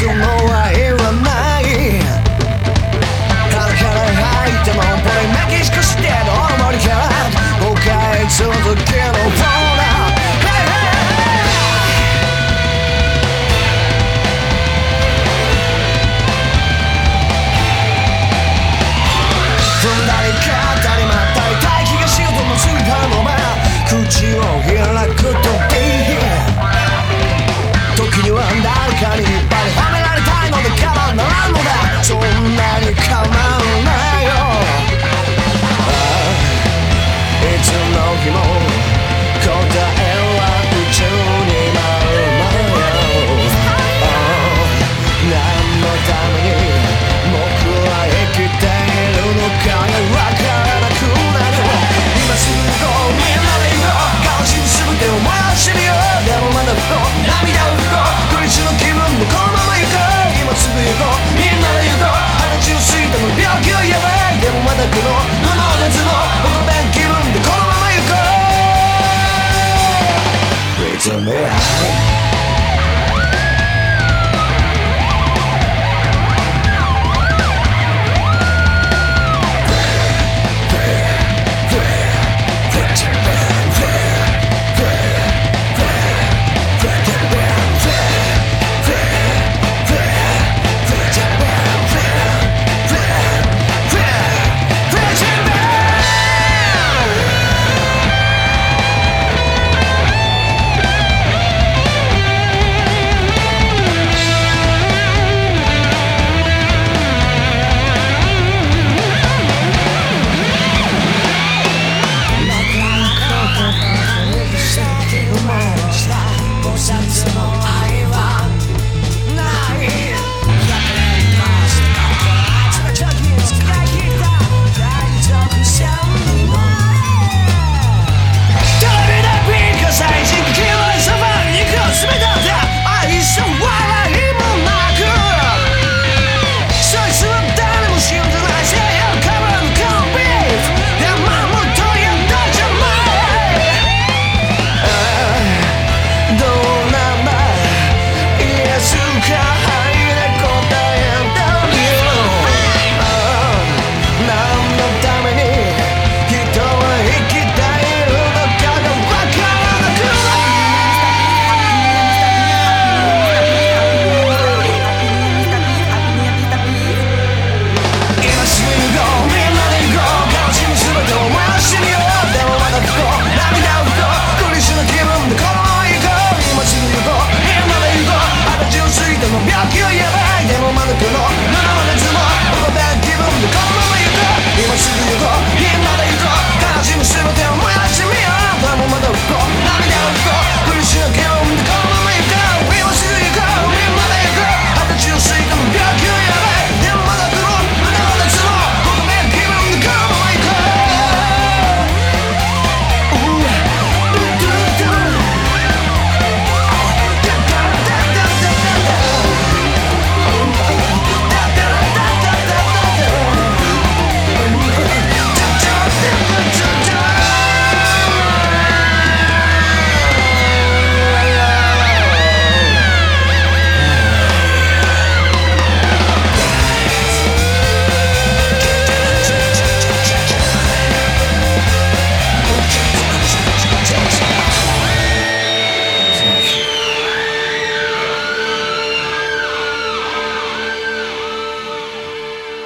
consumer 怎么来？